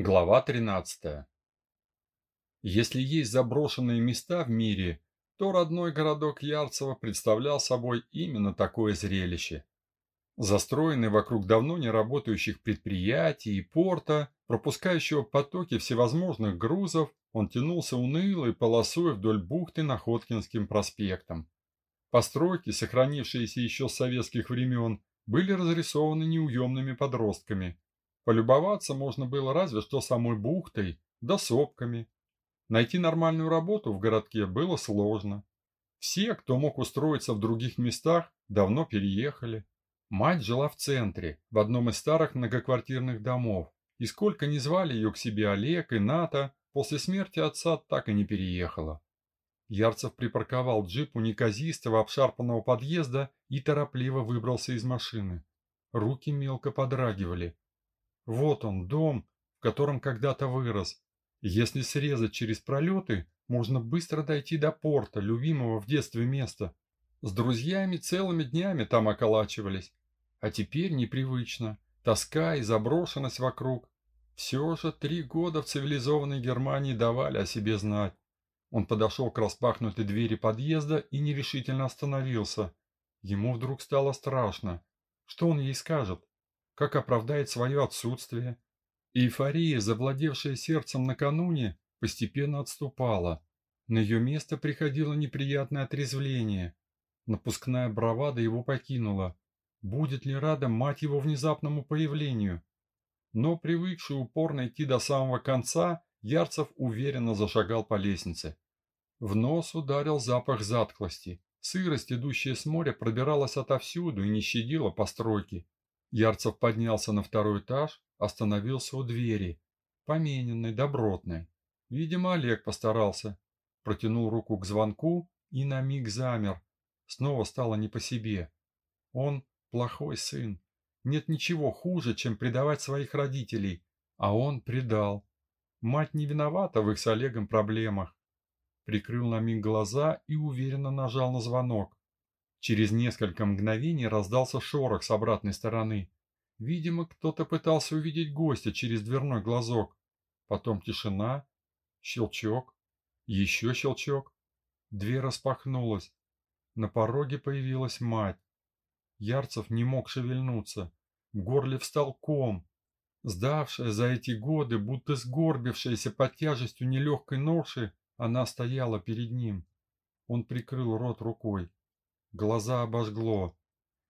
Глава 13. Если есть заброшенные места в мире, то родной городок Ярцево представлял собой именно такое зрелище. Застроенный вокруг давно не работающих предприятий и порта, пропускающего потоки всевозможных грузов, он тянулся унылой полосой вдоль бухты Находкинским проспектом. Постройки, сохранившиеся еще с советских времен, были разрисованы неуемными подростками – Полюбоваться можно было разве что самой бухтой, да сопками. Найти нормальную работу в городке было сложно. Все, кто мог устроиться в других местах, давно переехали. Мать жила в центре, в одном из старых многоквартирных домов, и сколько ни звали ее к себе Олег и Ната, после смерти отца так и не переехала. Ярцев припарковал джип у неказистого обшарпанного подъезда и торопливо выбрался из машины. Руки мелко подрагивали, вот он, дом, в котором когда-то вырос. Если срезать через пролеты, можно быстро дойти до порта, любимого в детстве места. С друзьями целыми днями там околачивались. А теперь непривычно. Тоска и заброшенность вокруг. Все же три года в цивилизованной Германии давали о себе знать. Он подошел к распахнутой двери подъезда и нерешительно остановился. Ему вдруг стало страшно. Что он ей скажет? Как оправдает свое отсутствие. Эйфория, завладевшая сердцем накануне, постепенно отступала. На ее место приходило неприятное отрезвление. Напускная бравада его покинула. Будет ли рада мать его внезапному появлению? Но, привыкший упорно идти до самого конца, Ярцев уверенно зашагал по лестнице. В нос ударил запах затклости. Сырость, идущая с моря, пробиралась отовсюду и не щадила постройки. Ярцев поднялся на второй этаж, остановился у двери, помененной, добротной. Видимо, Олег постарался. Протянул руку к звонку и на миг замер. Снова стало не по себе. Он плохой сын. Нет ничего хуже, чем предавать своих родителей. А он предал. Мать не виновата в их с Олегом проблемах. Прикрыл на миг глаза и уверенно нажал на звонок. Через несколько мгновений раздался шорох с обратной стороны. Видимо, кто-то пытался увидеть гостя через дверной глазок. Потом тишина, щелчок, еще щелчок. Дверь распахнулась. На пороге появилась мать. Ярцев не мог шевельнуться. В горле встал ком. Сдавшая за эти годы, будто сгорбившаяся под тяжестью нелегкой ноши, она стояла перед ним. Он прикрыл рот рукой. Глаза обожгло.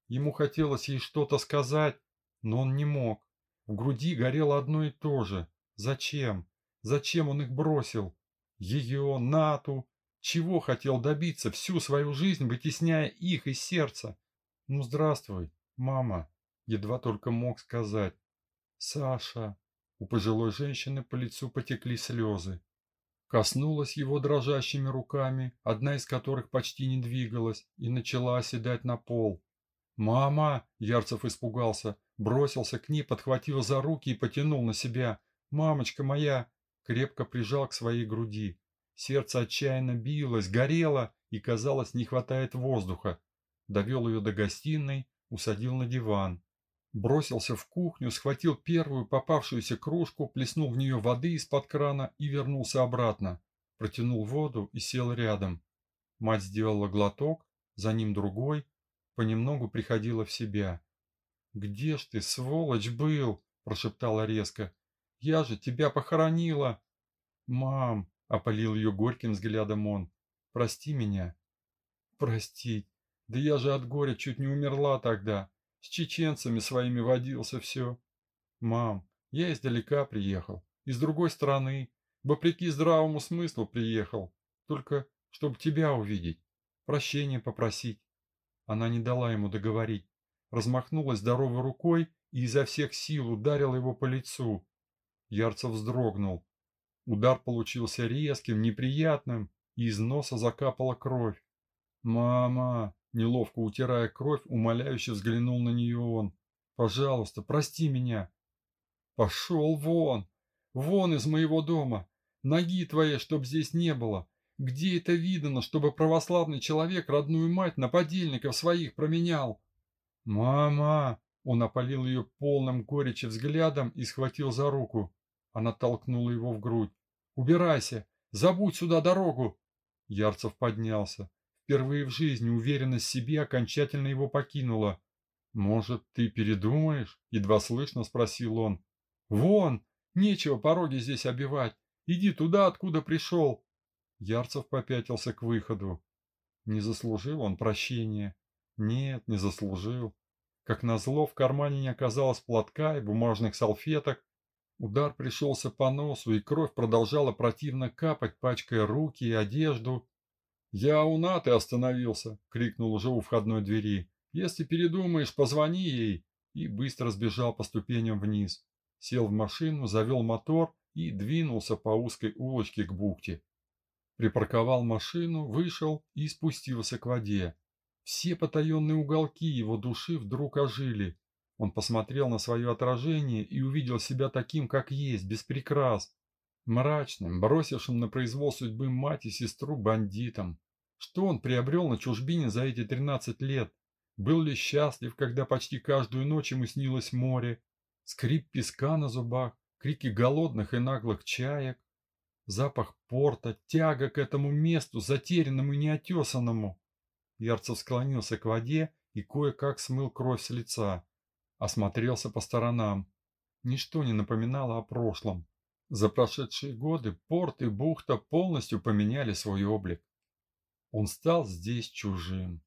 Ему хотелось ей что-то сказать, но он не мог. В груди горело одно и то же. Зачем? Зачем он их бросил? Ее, Нату. Чего хотел добиться всю свою жизнь, вытесняя их из сердца? Ну, здравствуй, мама. Едва только мог сказать. Саша. У пожилой женщины по лицу потекли слезы. Коснулась его дрожащими руками, одна из которых почти не двигалась, и начала оседать на пол. «Мама!» – Ярцев испугался, бросился к ней, подхватил за руки и потянул на себя. «Мамочка моя!» – крепко прижал к своей груди. Сердце отчаянно билось, горело и, казалось, не хватает воздуха. Довел ее до гостиной, усадил на диван. Бросился в кухню, схватил первую попавшуюся кружку, плеснул в нее воды из-под крана и вернулся обратно. Протянул воду и сел рядом. Мать сделала глоток, за ним другой, понемногу приходила в себя. «Где ж ты, сволочь, был?» – прошептала резко. «Я же тебя похоронила!» «Мам!» – опалил ее горьким взглядом он. «Прости меня!» «Простить! Да я же от горя чуть не умерла тогда!» С чеченцами своими водился все. Мам, я издалека приехал, из другой страны, вопреки здравому смыслу приехал, только чтобы тебя увидеть, прощения попросить. Она не дала ему договорить, размахнулась здоровой рукой и изо всех сил ударила его по лицу. Ярцев вздрогнул. Удар получился резким, неприятным, и из носа закапала кровь. «Мама!» Неловко утирая кровь, умоляюще взглянул на нее он. «Пожалуйста, прости меня». «Пошел вон! Вон из моего дома! Ноги твоей, чтоб здесь не было! Где это видано, чтобы православный человек родную мать на подельников своих променял?» «Мама!» Он опалил ее полным горечи взглядом и схватил за руку. Она толкнула его в грудь. «Убирайся! Забудь сюда дорогу!» Ярцев поднялся. Впервые в жизни уверенность в себе окончательно его покинула. «Может, ты передумаешь?» – едва слышно спросил он. «Вон! Нечего пороги здесь обивать. Иди туда, откуда пришел!» Ярцев попятился к выходу. Не заслужил он прощения. Нет, не заслужил. Как назло, в кармане не оказалось платка и бумажных салфеток. Удар пришелся по носу, и кровь продолжала противно капать, пачкая руки и одежду. «Я у Наты остановился!» — крикнул уже у входной двери. «Если передумаешь, позвони ей!» И быстро сбежал по ступеням вниз. Сел в машину, завел мотор и двинулся по узкой улочке к бухте. Припарковал машину, вышел и спустился к воде. Все потаенные уголки его души вдруг ожили. Он посмотрел на свое отражение и увидел себя таким, как есть, без прикрас. Мрачным, бросившим на произвол судьбы мать и сестру бандитом. Что он приобрел на чужбине за эти тринадцать лет? Был ли счастлив, когда почти каждую ночь ему снилось море? Скрип песка на зубах, крики голодных и наглых чаек, запах порта, тяга к этому месту, затерянному и неотесанному. Ярцев склонился к воде и кое-как смыл кровь с лица. Осмотрелся по сторонам. Ничто не напоминало о прошлом. За прошедшие годы порт и бухта полностью поменяли свой облик. Он стал здесь чужим.